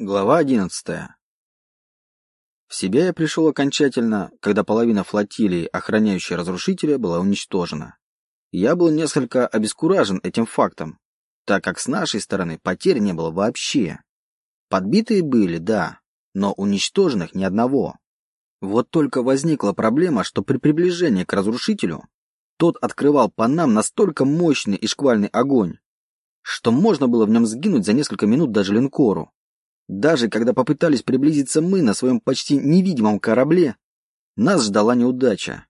Глава одиннадцатая. В себя я пришел окончательно, когда половина флотилии, охраняющей разрушителя, была уничтожена. Я был несколько обескуражен этим фактом, так как с нашей стороны потерь не было вообще. Подбитые были, да, но уничтоженных ни одного. Вот только возникла проблема, что при приближении к разрушителю тот открывал по нам настолько мощный и шквальный огонь, что можно было в нем сгинуть за несколько минут даже линкору. Даже когда попытались приблизиться мы на своем почти невидимом корабле, нас ждала неудача.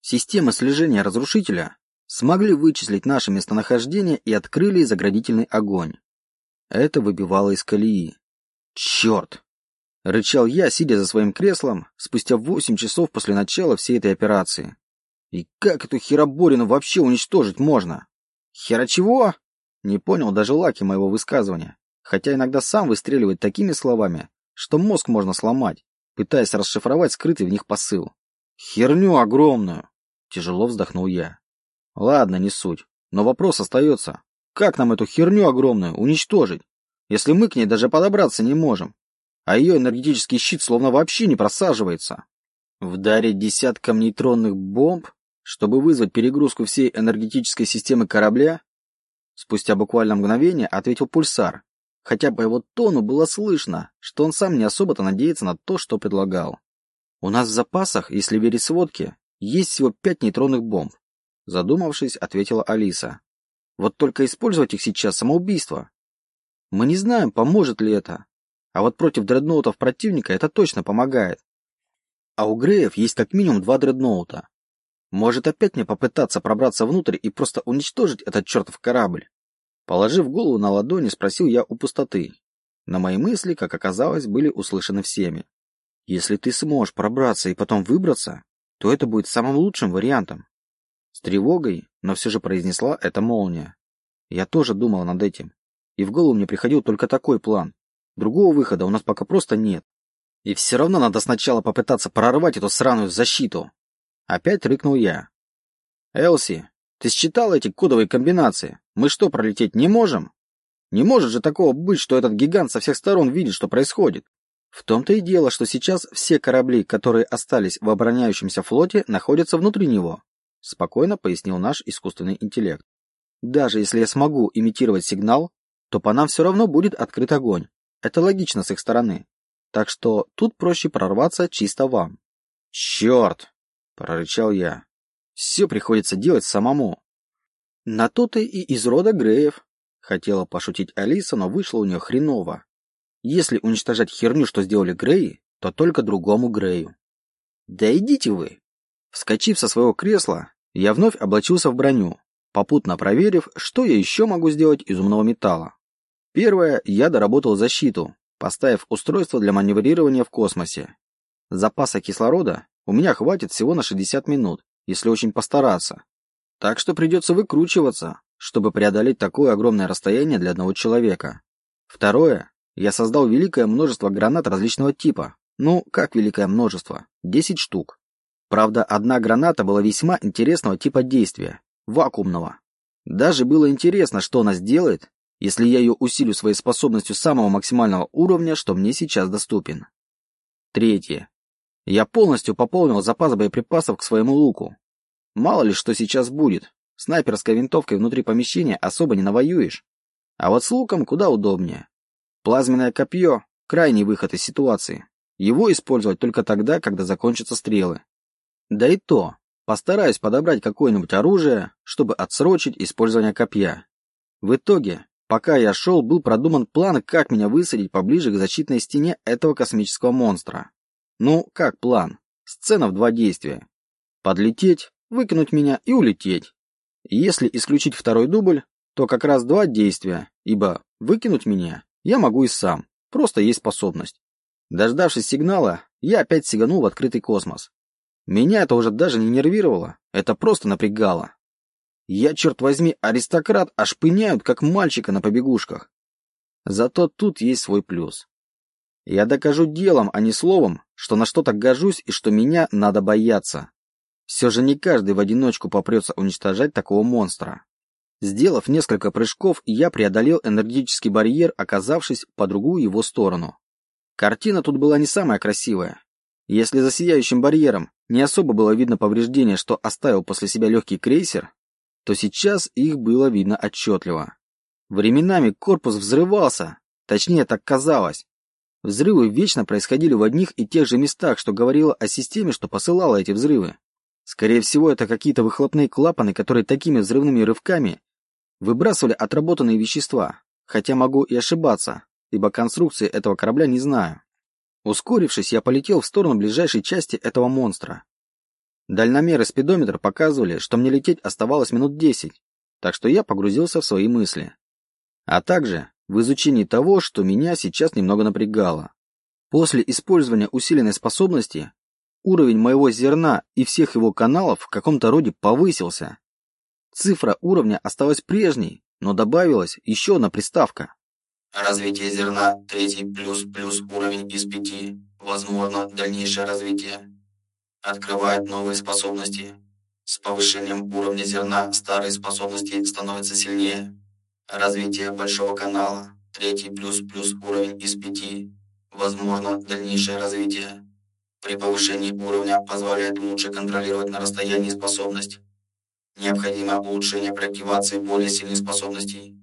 Системы слежения разрушителя смогли вычислить наше местонахождение и открыли заградительный огонь. Это выбивало из колеи. Черт! Рычал я, сидя за своим креслом, спустя восемь часов после начала всей этой операции. И как эту хероборину вообще уничтожить можно? Хера чего? Не понял даже Лаки моего высказывания хотя иногда сам выстреливает такими словами, что мозг можно сломать, пытаясь расшифровать скрытый в них посыл. «Херню огромную!» — тяжело вздохнул я. «Ладно, не суть, но вопрос остается. Как нам эту херню огромную уничтожить, если мы к ней даже подобраться не можем, а ее энергетический щит словно вообще не просаживается? Вдарить десяткам нейтронных бомб, чтобы вызвать перегрузку всей энергетической системы корабля?» Спустя буквально мгновение ответил пульсар, хотя по его тону было слышно, что он сам не особо-то надеется на то, что предлагал. «У нас в запасах, если верить сводке, есть всего пять нейтронных бомб», задумавшись, ответила Алиса. «Вот только использовать их сейчас самоубийство. Мы не знаем, поможет ли это, а вот против дредноутов противника это точно помогает. А у Греев есть как минимум два дредноута. Может опять мне попытаться пробраться внутрь и просто уничтожить этот чертов корабль? Положив голову на ладони, спросил я у пустоты. На мои мысли, как оказалось, были услышаны всеми. Если ты сможешь пробраться и потом выбраться, то это будет самым лучшим вариантом. С тревогой, но все же произнесла эта молния. Я тоже думал над этим. И в голову мне приходил только такой план. Другого выхода у нас пока просто нет. И все равно надо сначала попытаться прорвать эту сраную защиту. Опять рыкнул я. Элси, ты считал эти кодовые комбинации? Мы что, пролететь не можем? Не может же такого быть, что этот гигант со всех сторон видит, что происходит. В том-то и дело, что сейчас все корабли, которые остались в обороняющемся флоте, находятся внутри него, спокойно пояснил наш искусственный интеллект. Даже если я смогу имитировать сигнал, то по нам все равно будет открыт огонь. Это логично с их стороны. Так что тут проще прорваться чисто вам. Черт! прорычал я. Все приходится делать самому. На то ты и из рода Греев. Хотела пошутить Алиса, но вышло у нее хреново. Если уничтожать херню, что сделали Греи, то только другому Грею. Да идите вы. Вскочив со своего кресла, я вновь облачился в броню, попутно проверив, что я еще могу сделать из умного металла. Первое, я доработал защиту, поставив устройство для маневрирования в космосе. Запаса кислорода у меня хватит всего на 60 минут, если очень постараться. Так что придется выкручиваться, чтобы преодолеть такое огромное расстояние для одного человека. Второе. Я создал великое множество гранат различного типа. Ну, как великое множество? 10 штук. Правда, одна граната была весьма интересного типа действия. Вакуумного. Даже было интересно, что она сделает, если я ее усилю своей способностью самого максимального уровня, что мне сейчас доступен. Третье. Я полностью пополнил запас боеприпасов к своему луку. Мало ли что сейчас будет. Снайперской винтовкой внутри помещения особо не навоюешь. А вот с луком куда удобнее. Плазменное копье – крайний выход из ситуации. Его использовать только тогда, когда закончатся стрелы. Да и то, постараюсь подобрать какое-нибудь оружие, чтобы отсрочить использование копья. В итоге, пока я шел, был продуман план, как меня высадить поближе к защитной стене этого космического монстра. Ну, как план? Сцена в два действия. Подлететь, выкинуть меня и улететь. Если исключить второй дубль, то как раз два действия, ибо выкинуть меня я могу и сам, просто есть способность. Дождавшись сигнала, я опять сиганул в открытый космос. Меня это уже даже не нервировало, это просто напрягало. Я, черт возьми, аристократ, аж пыняют, как мальчика на побегушках. Зато тут есть свой плюс. Я докажу делом, а не словом, что на что-то гожусь и что меня надо бояться. Все же не каждый в одиночку попрется уничтожать такого монстра. Сделав несколько прыжков, я преодолел энергетический барьер, оказавшись по другую его сторону. Картина тут была не самая красивая. Если за сияющим барьером не особо было видно повреждения, что оставил после себя легкий крейсер, то сейчас их было видно отчетливо. Временами корпус взрывался, точнее так казалось. Взрывы вечно происходили в одних и тех же местах, что говорило о системе, что посылала эти взрывы. Скорее всего, это какие-то выхлопные клапаны, которые такими взрывными рывками выбрасывали отработанные вещества, хотя могу и ошибаться, ибо конструкции этого корабля не знаю. Ускорившись, я полетел в сторону ближайшей части этого монстра. Дальномер и спидометр показывали, что мне лететь оставалось минут десять, так что я погрузился в свои мысли. А также в изучении того, что меня сейчас немного напрягало. После использования усиленной способности уровень моего зерна и всех его каналов в каком-то роде повысился. Цифра уровня осталась прежней, но добавилась еще одна приставка. Развитие зерна третий плюс плюс уровень из пяти. Возможно дальнейшее развитие. Открывает новые способности. С повышением уровня зерна старые способности становятся сильнее. Развитие большого канала. Третий плюс плюс уровень из пяти. Возможно дальнейшее развитие. При повышении уровня позволяет лучше контролировать на расстоянии способность. Необходимо улучшение при активации более сильных способностей.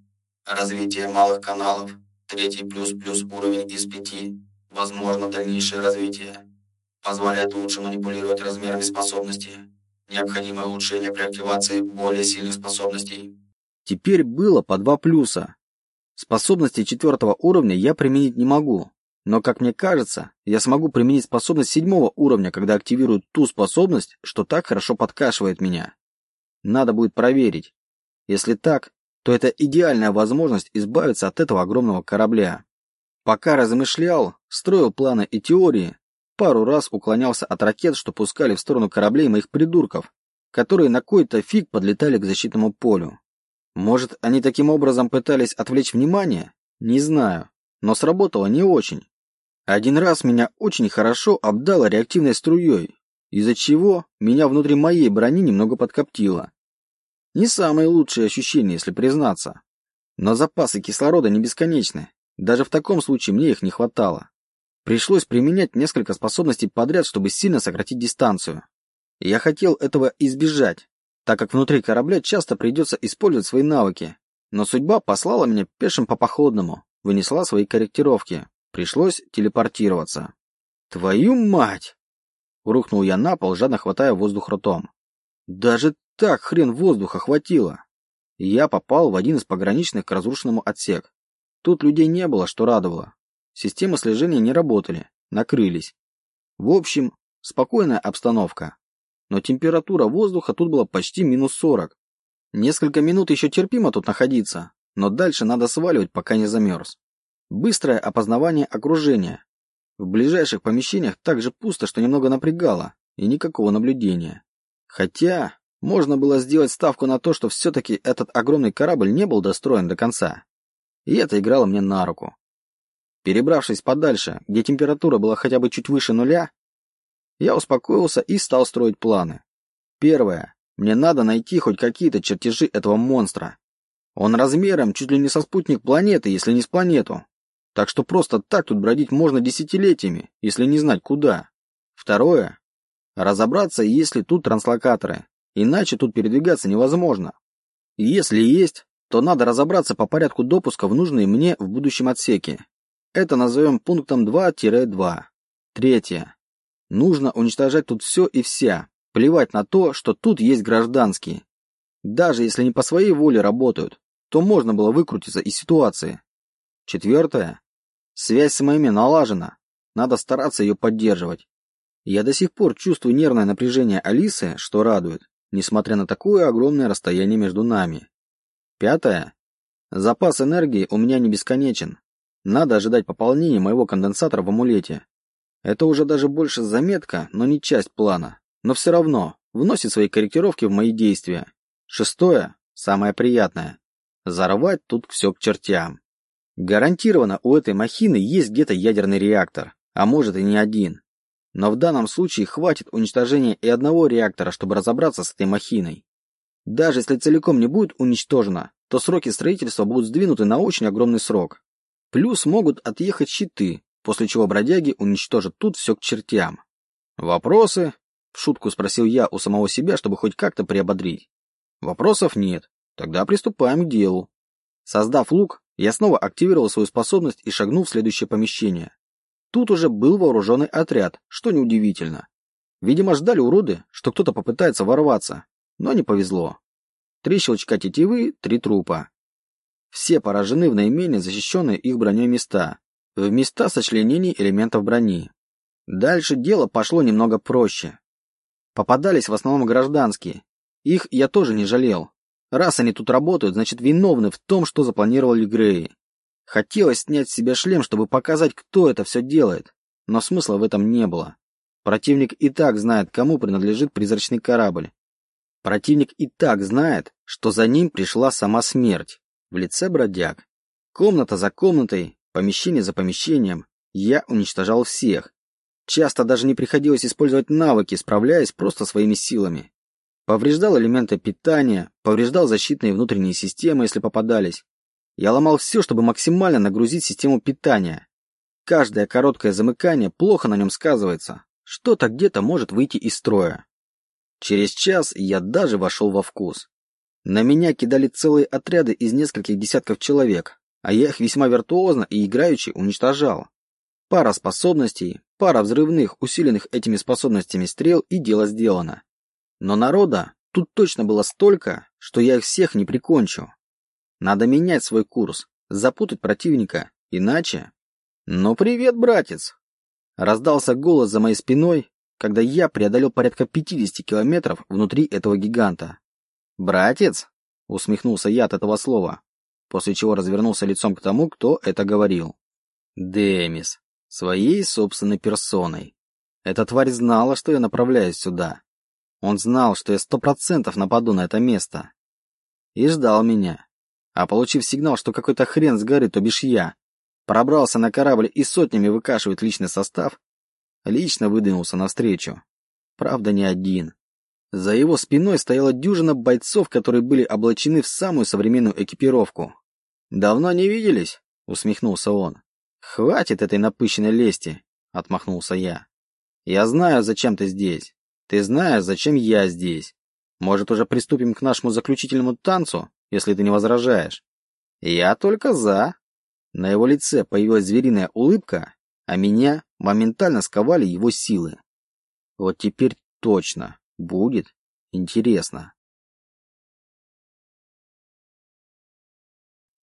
Развитие малых каналов. Третий плюс плюс уровень из пяти. Возможно дальнейшее развитие. Позволяет лучше манипулировать размерами способности. Необходимо улучшение при активации более сильных способностей. Теперь было по два плюса. Способности четвертого уровня я применить не могу, но, как мне кажется, я смогу применить способность седьмого уровня, когда активирую ту способность, что так хорошо подкашивает меня. Надо будет проверить. Если так, то это идеальная возможность избавиться от этого огромного корабля. Пока размышлял, строил планы и теории, пару раз уклонялся от ракет, что пускали в сторону кораблей моих придурков, которые на кой-то фиг подлетали к защитному полю. Может, они таким образом пытались отвлечь внимание? Не знаю, но сработало не очень. Один раз меня очень хорошо обдало реактивной струей, из-за чего меня внутри моей брони немного подкоптило. Не самые лучшие ощущения, если признаться. Но запасы кислорода не бесконечны. Даже в таком случае мне их не хватало. Пришлось применять несколько способностей подряд, чтобы сильно сократить дистанцию. Я хотел этого избежать, так как внутри корабля часто придется использовать свои навыки. Но судьба послала меня пешим по походному, вынесла свои корректировки. Пришлось телепортироваться. Твою мать! Рухнул я на пол, жадно хватая воздух ртом. Даже так хрен воздуха хватило. я попал в один из пограничных к разрушенному отсек. Тут людей не было, что радовало. Системы слежения не работали, накрылись. В общем, спокойная обстановка. Но температура воздуха тут была почти минус сорок. Несколько минут еще терпимо тут находиться, но дальше надо сваливать, пока не замерз. Быстрое опознавание окружения. В ближайших помещениях так же пусто, что немного напрягало, и никакого наблюдения. Хотя, можно было сделать ставку на то, что все-таки этот огромный корабль не был достроен до конца. И это играло мне на руку. Перебравшись подальше, где температура была хотя бы чуть выше нуля, я успокоился и стал строить планы. Первое. Мне надо найти хоть какие-то чертежи этого монстра. Он размером чуть ли не со спутник планеты, если не с планету. Так что просто так тут бродить можно десятилетиями, если не знать куда. Второе. Разобраться, есть ли тут транслокаторы. Иначе тут передвигаться невозможно. Если есть, то надо разобраться по порядку допуска в нужные мне в будущем отсеке. Это назовем пунктом 2-2. Третье. Нужно уничтожать тут все и вся. Плевать на то, что тут есть гражданские. Даже если не по своей воле работают, то можно было выкрутиться из ситуации. Четвертое. Связь с моими налажена. Надо стараться ее поддерживать. Я до сих пор чувствую нервное напряжение Алисы, что радует, несмотря на такое огромное расстояние между нами. Пятое. Запас энергии у меня не бесконечен. Надо ожидать пополнения моего конденсатора в амулете. Это уже даже больше заметка, но не часть плана. Но все равно вносит свои корректировки в мои действия. Шестое, самое приятное. Зарвать тут все к чертям. Гарантированно у этой махины есть где-то ядерный реактор, а может и не один. Но в данном случае хватит уничтожения и одного реактора, чтобы разобраться с этой махиной. Даже если целиком не будет уничтожено, то сроки строительства будут сдвинуты на очень огромный срок. Плюс могут отъехать щиты, после чего бродяги уничтожат тут все к чертям. Вопросы? В шутку спросил я у самого себя, чтобы хоть как-то приободрить. Вопросов нет. Тогда приступаем к делу. Создав лук, я снова активировал свою способность и шагнул в следующее помещение. Тут уже был вооруженный отряд, что неудивительно. Видимо, ждали уроды, что кто-то попытается ворваться, но не повезло. Три щелчка тетивы, три трупа. Все поражены в наименее защищенные их броней места, в места сочленений элементов брони. Дальше дело пошло немного проще. Попадались в основном гражданские. Их я тоже не жалел. Раз они тут работают, значит виновны в том, что запланировали Греи. Хотелось снять с себя шлем, чтобы показать, кто это все делает, но смысла в этом не было. Противник и так знает, кому принадлежит призрачный корабль. Противник и так знает, что за ним пришла сама смерть в лице бродяг. Комната за комнатой, помещение за помещением я уничтожал всех. Часто даже не приходилось использовать навыки, справляясь просто своими силами. Повреждал элементы питания, повреждал защитные внутренние системы, если попадались. Я ломал все, чтобы максимально нагрузить систему питания. Каждое короткое замыкание плохо на нем сказывается. Что-то где-то может выйти из строя. Через час я даже вошел во вкус. На меня кидали целые отряды из нескольких десятков человек, а я их весьма виртуозно и играючи уничтожал. Пара способностей, пара взрывных, усиленных этими способностями стрел, и дело сделано. Но народа тут точно было столько, что я их всех не прикончу. Надо менять свой курс, запутать противника, иначе... «Ну привет, братец!» Раздался голос за моей спиной, когда я преодолел порядка 50 километров внутри этого гиганта. «Братец?» — усмехнулся я от этого слова, после чего развернулся лицом к тому, кто это говорил. «Демис. Своей собственной персоной. Эта тварь знала, что я направляюсь сюда. Он знал, что я сто процентов нападу на это место. И ждал меня. А получив сигнал, что какой-то хрен сгорит, то бишь я, пробрался на корабль и сотнями выкашивает личный состав, лично выдвинулся навстречу. Правда, не один. За его спиной стояла дюжина бойцов, которые были облачены в самую современную экипировку. «Давно не виделись?» — усмехнулся он. «Хватит этой напыщенной лести!» — отмахнулся я. «Я знаю, зачем ты здесь. Ты знаешь, зачем я здесь. Может, уже приступим к нашему заключительному танцу, если ты не возражаешь?» «Я только за!» На его лице появилась звериная улыбка, а меня моментально сковали его силы. Вот теперь точно будет интересно.